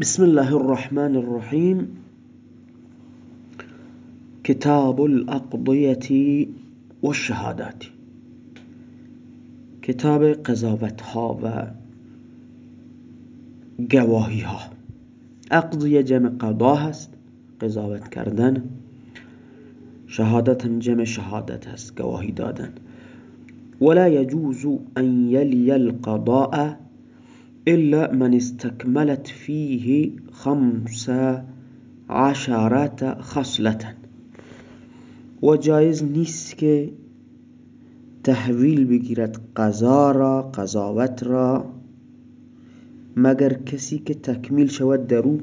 بسم الله الرحمن الرحيم. كتاب الأقضية والشهادات. کتاب قضاوت ها و گواهی ها اقضیه جمع قضا هست قضاوت کردن. شهادت هم جمع شهادت هست گواهی دادن. ولا يجوز أن يلي القضاء إلا من استكملت فيه خمس عشرات خصلة. و جایز نیست که تحویل بگیرد قضا را قضاوت را مگر کسی که تکمیل شود در او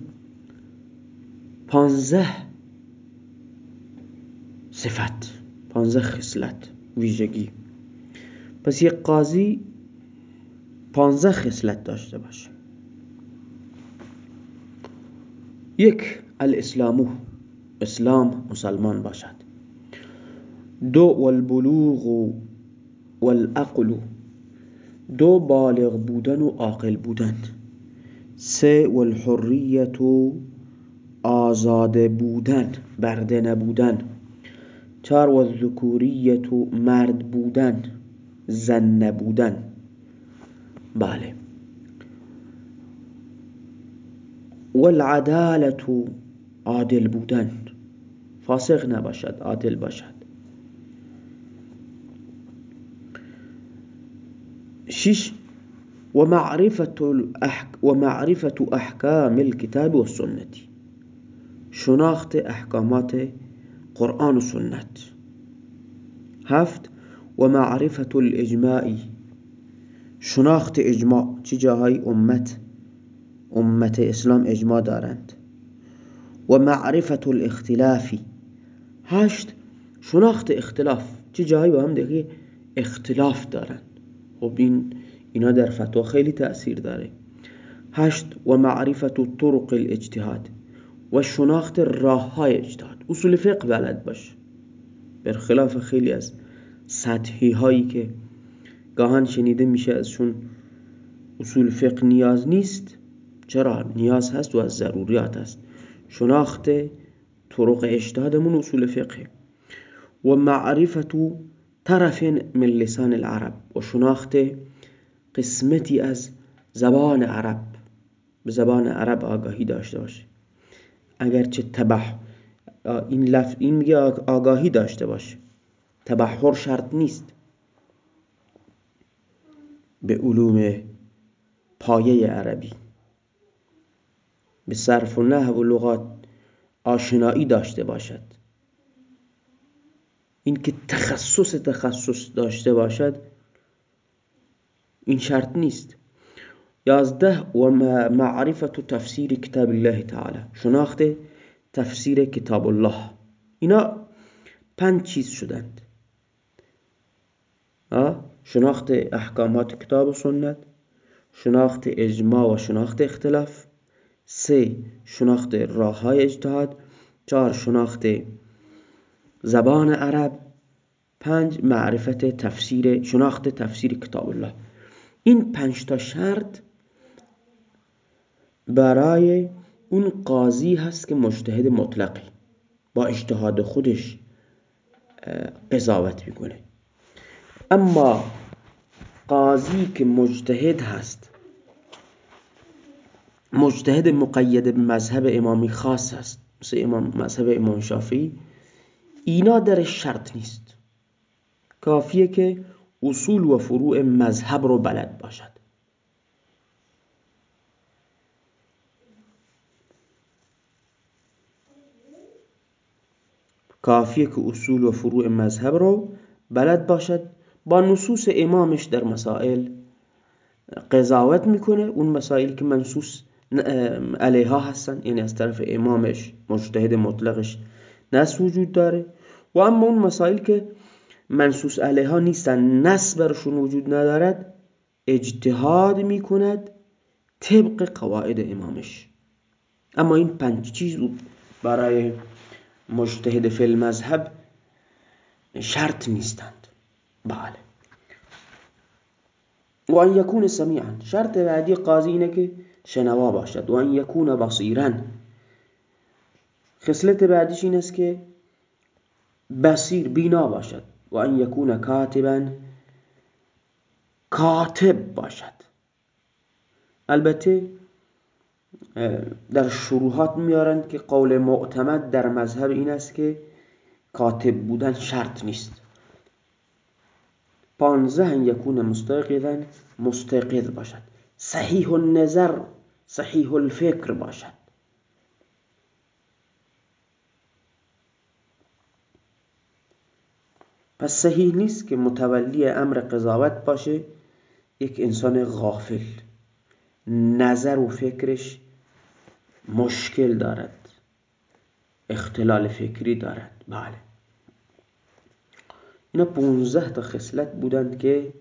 پانزه صفت پانزه خصلت ویژگی. پس یک قاضی پانزه خصلت داشته باشه. یک الاسلامو. اسلام مسلمان باشد. دو والبلوغ والعقل. دو بالغ بودن و عاقل بودن. سه والحریت آزاده بودن برده نبودن. چهار والذکوریت مرد بودن زن نبودن. بله. والعدالت عادل بودن. فاسق نباشد عادل باشد. شش ومعرفة, ومعرفة أحكام الكتاب والسنة. شناخت احکامات قرآن و سنت هفت ومعرفة الإجماع شناخت اجماع چه جاهای امت امت اسلام اجماع دارند. و معرفت الاختلاف. هشت شناخت اختلاف چه جاهایی با هم دیگه اختلاف دارند. خب این اینا در فتوا خیلی تأثیر داره. هشت و معرفت طرق الاجتهاد. و شناخت راه های اجتهاد. اصول فقه بلد باش. برخلاف خیلی از سطحی هایی که گاهن شنیده میشه ازشون اصول فقه نیاز نیست. چرا؟ نیاز هست و از ضروریات هست. شناخت طرق اجتهادمون اصول فقه. و معرفت طرف من لسان العرب. و شناخت قسمتی از زبان عرب. به زبان عرب آگاهی داشته باشه اگرچه تبح این لفظ این میگه آگاهی داشته باشه تبحر شرط نیست. به علوم پایه عربی. به صرف و نحو و لغات آشنایی داشته باشد. این که تخصص تخصص داشته باشد این شرط نیست. یازده و معرفت تفسیر کتاب الله تعالی. شناخت تفسیر کتاب الله. اینا پنج چیز شدند. شناخت احکامات کتاب و سنت شناخت اجماع و شناخت اختلاف سه شناخت راه های اجتهاد چهار شناخت زبان عرب پنج معرفت تفسیر شناخت تفسیر کتاب الله. این پنج تا شرط برای اون قاضی هست که مجتهد مطلقی. با اجتهاد خودش قضاوت می‌کنه. اما قاضی که مجتهد هست. مجتهد مقید به مذهب امامی خاص هست مثل امام مذهب امام شافعی. اینا در شرط نیست. کافیه که اصول و فروع مذهب رو بلد باشد. کافیه که اصول و فروع مذهب رو بلد باشد. با نصوص امامش در مسائل قضاوت می‌کنه. اون مسائل که منصوص علیها هستن یعنی از طرف امامش مجتهد مطلقش نص وجود داره. و اما اون مسائل که منصوص علیها نیستن نص برشون وجود ندارد اجتهاد می‌کند طبق قواعد امامش. اما این پنج چیز برای مجتهد فی المذهب شرط نیستند. بله. و ان یکون سمیعا. شرط بعدی قاضی اینه که شنوا باشد. و ان یکون بصیرا. خصلت بعدیش این است که بصیر بینا باشد. و ان یکون کاتبا. کاتب باشد. البته در شروحات میارند که قول معتمد در مذهب این است که کاتب بودن شرط نیست. پانزه ان یکون مستقیدا مستقید باشد. صحیح النظر صحیح الفکر باشد. پس صحیح نیست که متولی امر قضاوت باشه یک انسان غافل. نظر و فکرش مشکل دارد. اختلال فکری دارد. بله. اینا 15 تا خصلت بودند که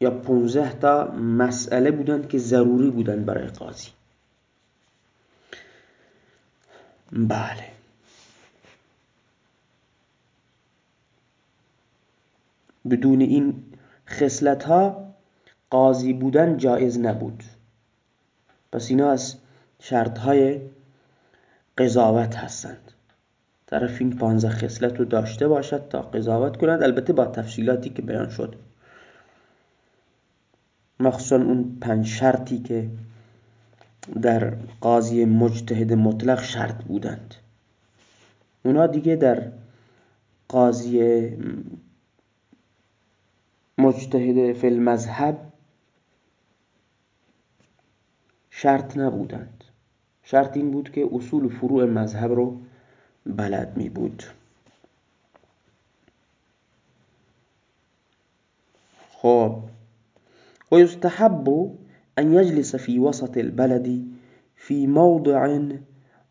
یا 15 تا مسئله بودند که ضروری بودند برای قاضی. بله. بدون این خصلت ها قاضی بودن جایز نبود. پس اینا از شرط های قضاوت هستند. طرف این پانزه خصلت رو داشته باشد تا قضاوت کند. البته با تفصیلاتی که بیان شد. مخصوصا اون پنج شرطی که در قاضی مجتهد مطلق شرط بودند. اونا دیگه در قاضی مجتهد فی المذهب شرط نبودند. شرط این بود که اصول و فروع مذهب رو بلد می بود. خب ويستحب أن يجلس في وسط البلد في موضع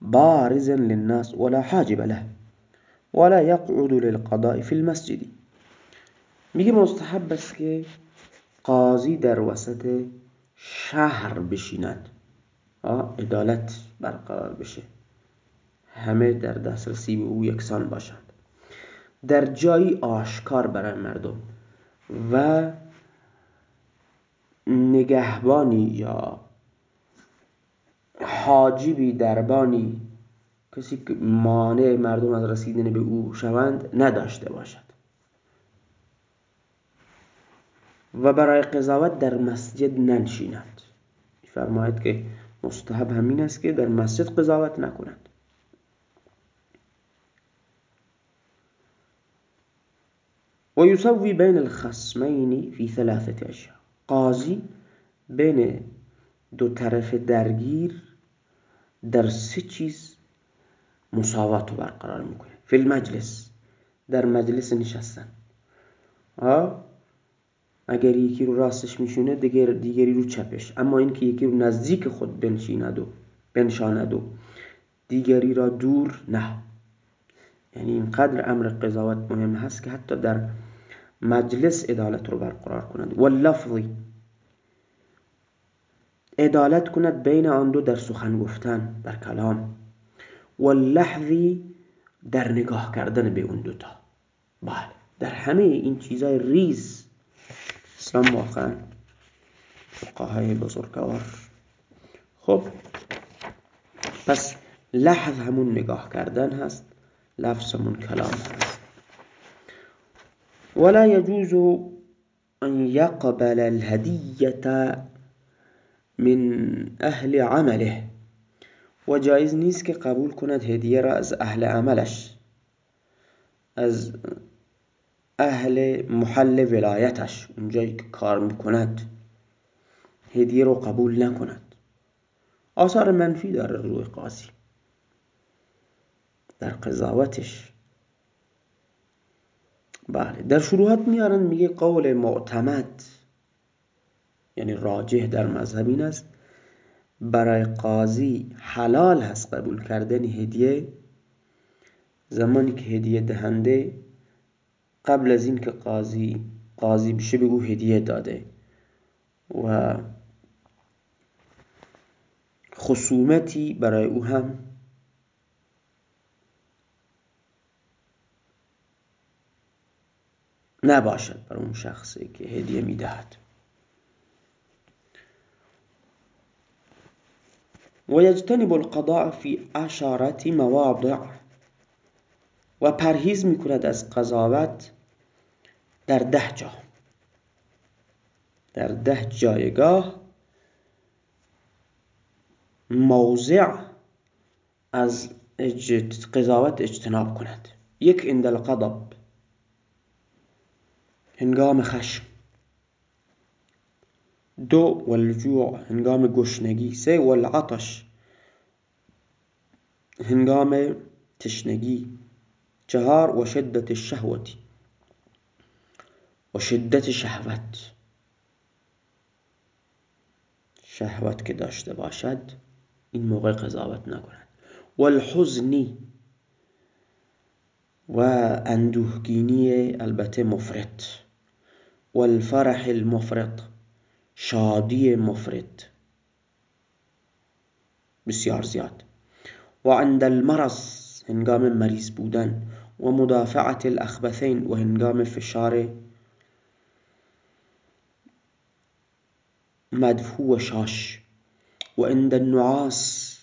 بارز للناس ولا حاجب له ولا يقعد للقضاء في المسجد. میگه مستحب است که قاضی در وسط شهر بشیند. عدالت برقرار بشه. همه در دسترسی به او یکسان باشند. در جایی آشکار برای مردم و نگهبانی یا حاجبی دربانی کسی که مانع مردم از رسیدن به او شوند نداشته باشد. و برای قضاوت در مسجد ننشیند فرماید که مستحب همین است که در مسجد قضاوت نکند و یسوی بین الخصمین فی ثلاثه اشیاء. قاضی بین دو طرف درگیر در سه چیز مساوات رو برقرار می‌کنه. فی المجلس. در مجلس نشستن. اگر یکی رو راستش میشونه دیگر دیگری رو چپش. اما اینکه یکی رو نزدیک خود بنشیند و بنشاند و دیگری را دور نه. یعنی اینقدر امر قضاوت مهم هست که حتی در مجلس عدالت رو برقرار کند و لفظی عدالت کند بین آن دو در سخن گفتن در کلام. و لحظی در نگاه کردن به اون دوتا. بله. در همه این چیزای ریز اسلام واقعا. فقهای بزرگوار خب پس لحظ همون نگاه کردن هست لفظ همون کلام هست. ولا يجوز أن يقبل الهدية من أهل عمله. و جایز نیست که قبول کند هدیه را از أهل عملش از اهل محل ولایتش. اونجایی که کار می‌کند هدیه رو قبول نکند. آثار منفی داره روی قاضی. در قضاوتش. بله در شروحات میارن میگه قول معتمد یعنی راجح در مذهب این است برای قاضی حلال هست قبول کردن هدیه. زمانی که هدیه دهنده قبل از اینکه قاضی قاضی بشه به او هدیه داده و خصومتی برای او هم نباشد بر اون شخصی که هدیه می‌دهد. و یجتنب القضاء فی عشارت مواضع. و پرهیز می‌کند از قضاوت در ده جا. در ده جایگاه موضع از قضاوت اجتناب کند. یک عند القضب هنگام خشم. دو والجوع. هنگام گشنگی. سه والعطش. هنگام تشنگی. چهار و شدت الشهوتی شدت شهوت. شهوت که داشته باشد این موقع قضاوت نکند. والحزنی و اندوهگینی البته مفرد والفرح المفرط شادی مفرد بسیار زیاد. و عند المرض هنگام مریض بودن. و مدافعت الاخبثین و هنگام فشار مدفوع شاش. و عند النعاس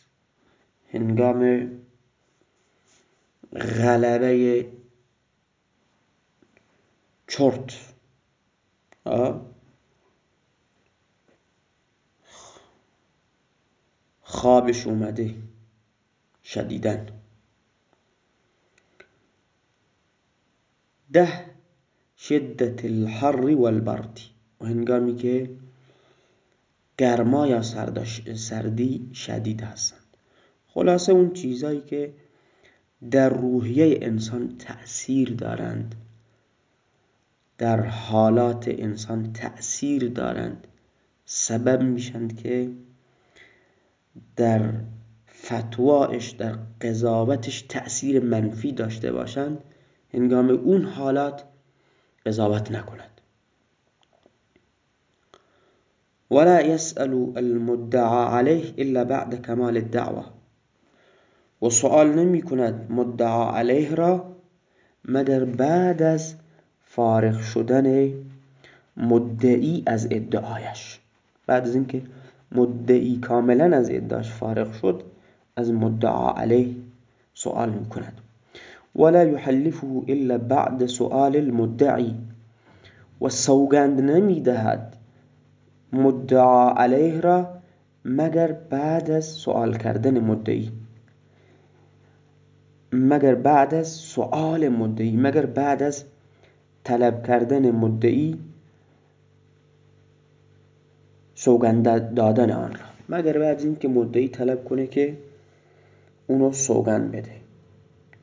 هنگام غلبة چرت خوابش اومده شدیدن ده شدت الحر والبرد. و هنگامی که گرما یا سردی شدید هستند خلاصه اون چیزایی که در روحیه انسان تأثیر دارند در حالات انسان تأثیر دارند سبب میشند که در فتوایش در قضاوتش تأثیر منفی داشته باشند. هنگام اون حالات قضاوت نکند. ولا يسأل المدعى عليه إلا بعد کمال الدعوة. و سوال نمی کند مدعا علیه را مگر بعد از فارغ شدن مدعی از ادعایش. بعد از اینکه مدعی کاملا از ادعاش فارغ شد از مدعا علیه سوال می کند. ولا يحلفه الا بعد سؤال المدعی. و سوگند نمی دهد مدعا علیه را مگر بعد از سؤال کردن مدعی. مگر بعد از سؤال مدعی مگر بعد از طلب کردن مدعی سوگند دادن آن را. مگر بعد اینکه مدعی طلب کنه که اونو سوگند بده.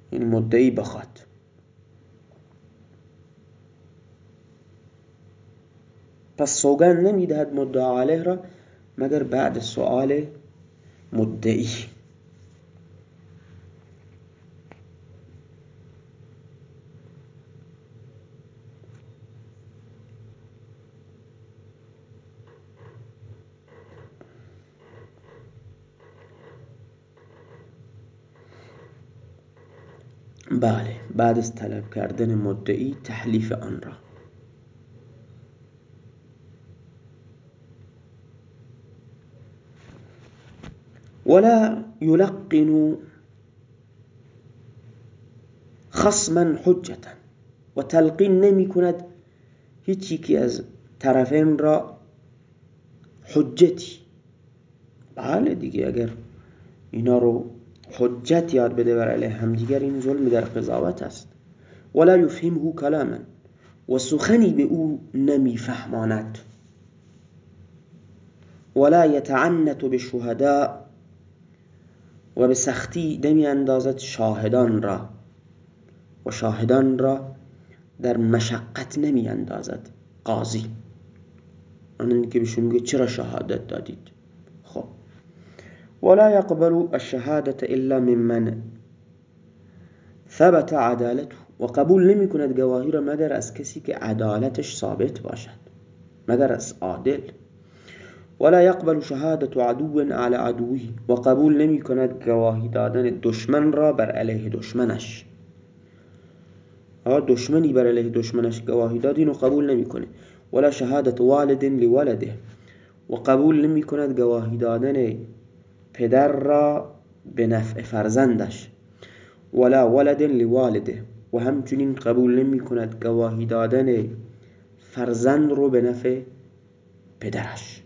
این مدعی بخواد. پس سوگند نمیدهد مدعا علیه را مگر بعد سؤال مدعی. بله بعد از طلب کردن مدعی تحلیف آن را. ولا يلقن خصما حجة. و تلقین نمی کند از طرفین را حجتی. بله دیگه اگر اینا رو حجت یاد بده بر علیه همدیگر این ظلم در قضاوت است. ولا یفهمه کلاما و سخنی به او نمیفهماند ولا یتعنت بالشهداء و به سختی نمی اندازد شاهدان را و شاهدان را در مشقت نمی اندازد قاضی. آنه که بهشون میگه چرا شهادت دادید؟ خب. ولا يقبل الشهادة الا ممن ثبت عدالته و قبول نمی کند گواهی را مگر از کسی که عدالتش ثابت باشد مگر از عادل. ولا يقبل شهادة عدو على عدوه و قبول نمی کند گواهی دادن دشمن را بر علیه دشمنش. دشمنی بر علیه دشمنش گواهی داد قبول نمی‌کنه ولا شهادت والد لولده و قبول نمی کند گواهی دادن پدر را به نفع فرزندش. ولا ولد لوالده و همچنین قبول نمی کند گواهی دادن فرزند رو به نفع پدرش.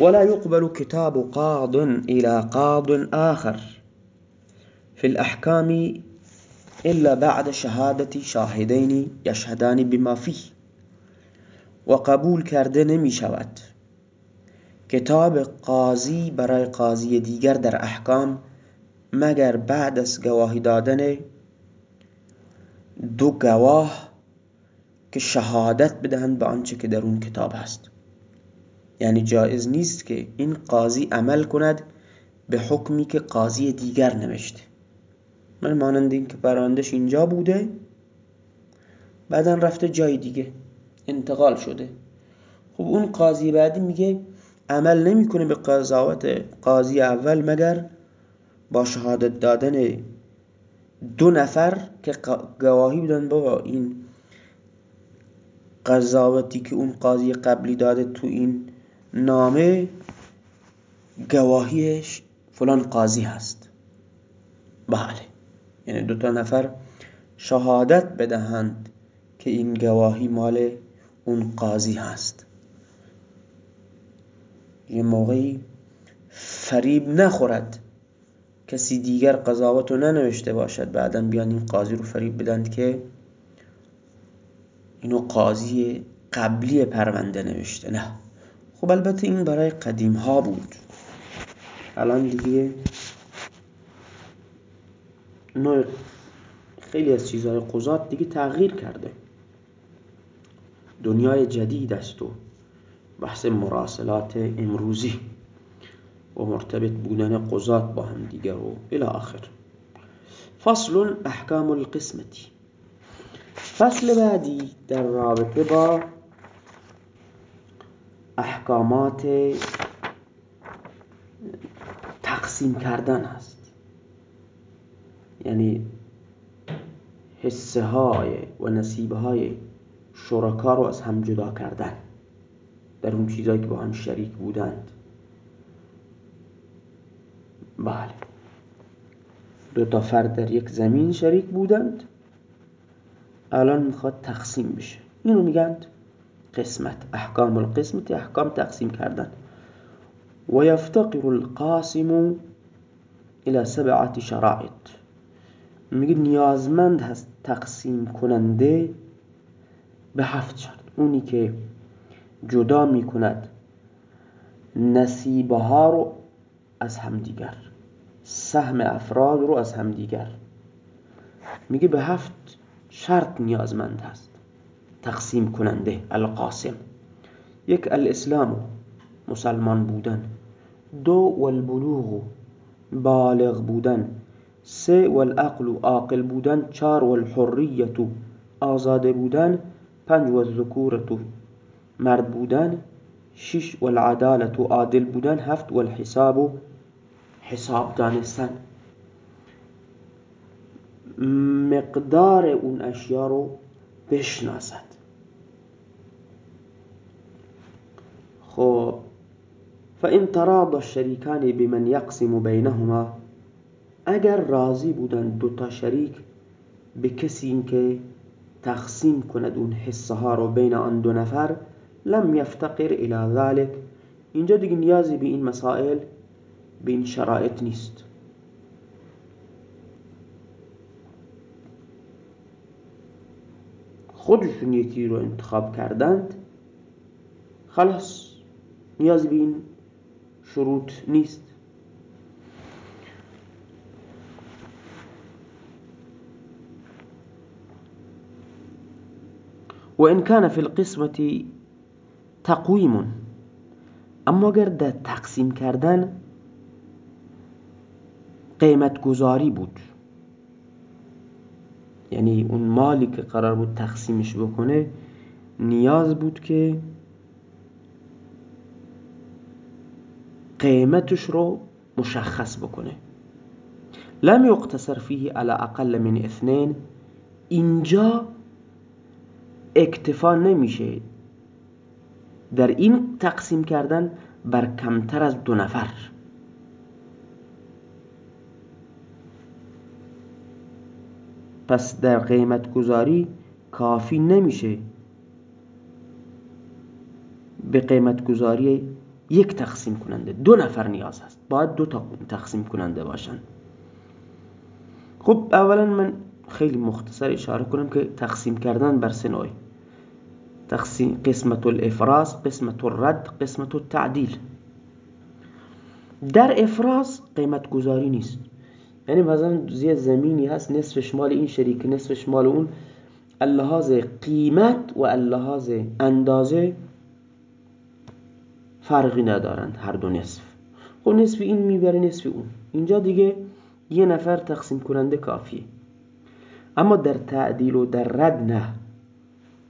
ولا يقبل كتاب قاض إلى قاض آخر في الأحكام إلا بعد شهادة شاهدين يشهدان بما فيه و قبول کرده نمی شود. کتاب قاضی برای قاضی دیگر در احکام مگر بعد از گواهی دادن دو گواه که شهادت بدهند به آنچه که در اون کتاب هست. یعنی جایز نیست که این قاضی عمل کند به حکمی که قاضی دیگر نوشته. من مانند این که برندش اینجا بوده بعدا رفته جای دیگه انتقال شده. خب اون قاضی بعدی میگه عمل نمی‌کنه به قضاوت قاضی اول مگر با شهادت دادن دو نفر که گواهی بودن بابا این قضاوتی که اون قاضی قبلی داده تو این نامه گواهیش فلان قاضی هست. بله. یعنی دو تا نفر شهادت بدهند که این گواهی مال اون قاضی هست. یه موقعی فریب نخورد. کسی دیگر قضاوت رو ننوشته باشد. بعدا بیان این قاضی رو فریب بدند که اینو قاضی قبلی پرونده نوشته. نه. خب البته این برای قدیم ها بود. الان دیگه نوع خیلی از چیزهای قضات دیگه تغییر کرده. دنیای جدید است و بحث مراسلات امروزی و مرتبط بودن قضات با هم دیگر و الى آخر. فصل احکام القسمتی. فصل بعدی در رابطه با احکامات تقسیم کردن است. یعنی حصه های و نصیب های شرکا رو از هم جدا کردن در اون چیزهایی که با هم شریک بودند. بله. دو تا فرد در یک زمین شریک بودند. الان می‌خواد تقسیم بشه. اینو میگند قسمت احکام القسمت احکام تقسیم کردن. و یفتقر القاسم الى سبعت شرائط. میگه نیازمند هست تقسیم کننده به هفت شرط. اونی که جدا می‌کند نصیبه ها رو از همدیگر سهم افراد رو از همدیگر. میگه به هفت شرط نیازمند هست. تقسیم کننده القاسم. یک الاسلام مسلمان بودن. دو والبلوغ بالغ بودن. سه والعقل عاقل بودن. چار والحریت آزاده بودن. پنج والذکورت مرد بودن. شش والعدالت عادل بودن. هفت والحساب حساب دانستن. مقدار اون اشیا رو بشناسد خب فإن تراضى الشریکان بمن یقسم بینهما اگر راضی بودن دو تا شریک به کسی که تقسیم کند اون حصه ها رو بین آن دو نفر لم یفتقر إلى ذلك اینجا دیگه نیازی به این مسائل به این شرایط نیست. خودشون یکی رو انتخاب کردند خلاص. نیازی به این شروط نیست. و ان كان في القسمة تقویم. اما اگر در تقسیم کردن قیمت گذاری بود یعنی اون مالی که قرار بود تقسیمش بکنه نیاز بود که قیمتش رو مشخص بکنه. لم يقتصر فيه على اقل من اثنين اینجا اکتفا نمیشه. در این تقسیم کردن بر کمتر از دو نفر. پس در قیمت گذاری کافی نمیشه. به قیمت گذاری یک تقسیم کننده دو نفر نیاز هست. باید دو تا تقسیم کننده باشن. خب اولا من خیلی مختصر اشاره کنم که تقسیم کردن بر سه نوع تقسیم قسمت الافراز قسمت الرد قسمت التعدیل. در افراز قیمت گذاری نیست. یعنی مثلا زیاد زمینی هست نصفش مال این شریک نصفش مال اون. اللحاظ قیمت و اللحاظ اندازه فرقی ندارند هر دو نصف. خب نصف این می‌بره نصف اون. اینجا دیگه یه نفر تقسیم کننده کافیه. اما در تعدیل و در رد نه.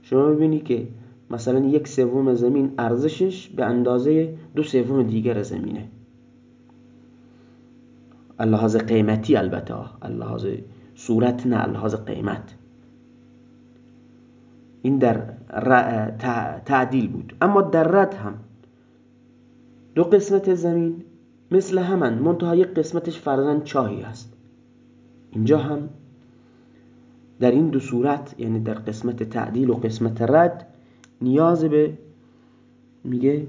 شما ببینی که مثلا یک سوم زمین ارزشش به اندازه دو سوم دیگر زمینه. اللحاظ قیمتی البته. اللحاظ صورت نه اللحاظ قیمت. این در تعدیل بود. اما در رد هم دو قسمت زمین مثل همان منتها یک قسمتش فرزن چاهی هست اینجا هم در این دو صورت یعنی در قسمت تعدیل و قسمت رد نیاز به میگه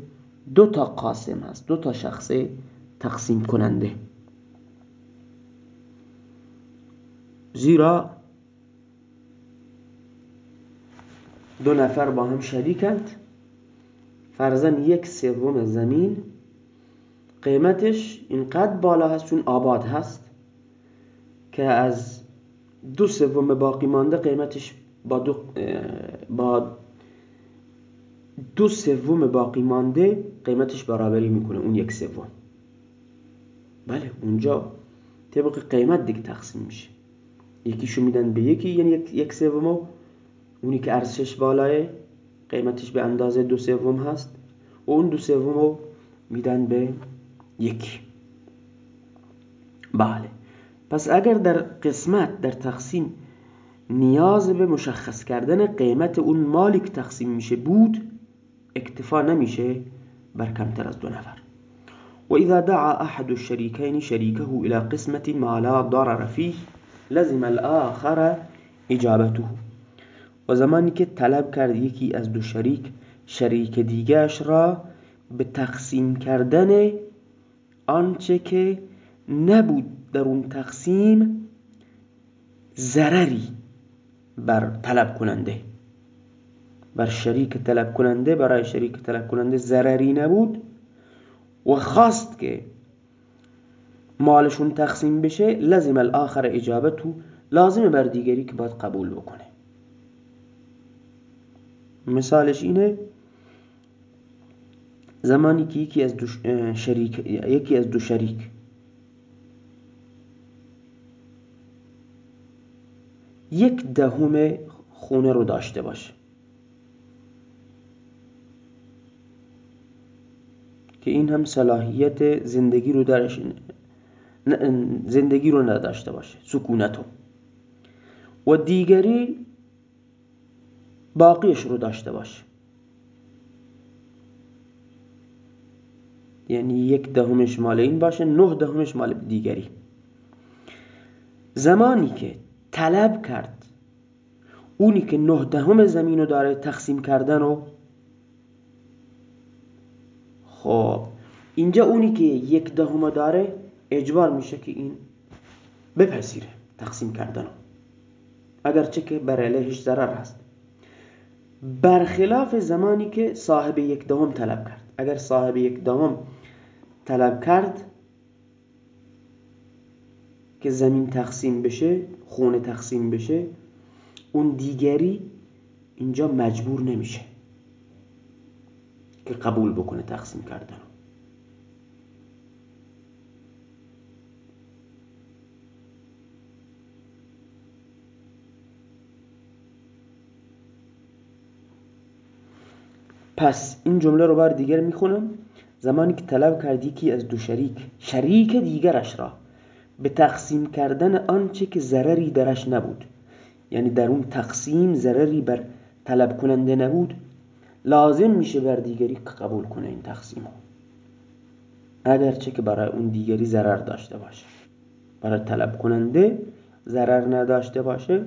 دو تا قاسم هست دو تا شخص تقسیم کننده. زیرا دو نفر با هم شریکند. فرزن یک سوم زمین قیمتش اینقدر بالا هست چون آباد هست که از دو سوم باقی مانده قیمتش با دو با دو سوم باقی مانده قیمتش برابری می‌کنه اون یک سوم. بله اونجا طبق قیمت دیگه تقسیم میشه. یکیشو میدن به یکی یعنی یک, یک سوم اونی که ارزشش بالاه قیمتش به اندازه دو سوم هست. و اون دو سوم میدن به یک. بله. پس اگر در قسمت در تقسیم نیاز به مشخص کردن قیمت اون مالی که تقسیم میشه بود اکتفا نمیشه بر کمتر از دو نفر. و اذا دعا احد الشریکین شریکه الى قسمت ما لا ضرر فيه لزم الاخر اجابته. و زمانی که طلب کرد یکی از دو شریک شریک دیگرش را به تقسیم کردن آنچه که نبود در اون تقسیم ضرری بر طلب کننده. بر شریک طلب کننده برای شریک طلب کننده ضرری نبود و خواست که مالشون تقسیم بشه لازم الاخر اجابتو لازم بر دیگری که باید قبول بکنه. مثالش اینه زمانی که یکی از دو شریک یکی از دو شریک. یک دهم خونه رو داشته باشه که این هم صلاحیت زندگی رو درش زندگی رو نداشته باشه سکونتو و دیگری باقیش رو داشته باشه یعنی یک دهمش مال این باشه نه دهمش مال دیگری. زمانی که طلب کرد اونی که نه دهم زمین رو داره تقسیم کردن و خب اینجا اونی که یک دهم داره اجبار میشه که این بپذیره تقسیم کردن اگرچه که بر علیهش ضرر هست. برخلاف زمانی که صاحب یک دهم طلب کرد. اگر صاحب یک دهم طلب کرد که زمین تقسیم بشه خونه تقسیم بشه اون دیگری اینجا مجبور نمیشه که قبول بکنه تقسیم کردن پس این جمله رو بار دیگر می‌خونم. زمانی که طلب کرد یکی از دو شریک شریک دیگرش را به تقسیم کردن آنچه که ضرری درش نبود یعنی در اون تقسیم ضرری بر طلب کننده نبود لازم میشه بر دیگری قبول کنه این تقسیم ها اگرچه که برای اون دیگری ضرر داشته باشه. برای طلب کننده ضرر نداشته باشه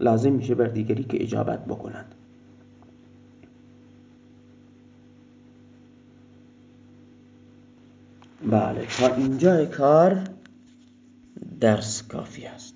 لازم میشه بر دیگری که اجابت بکنند. بله. تا اینجا کار درس کافی است.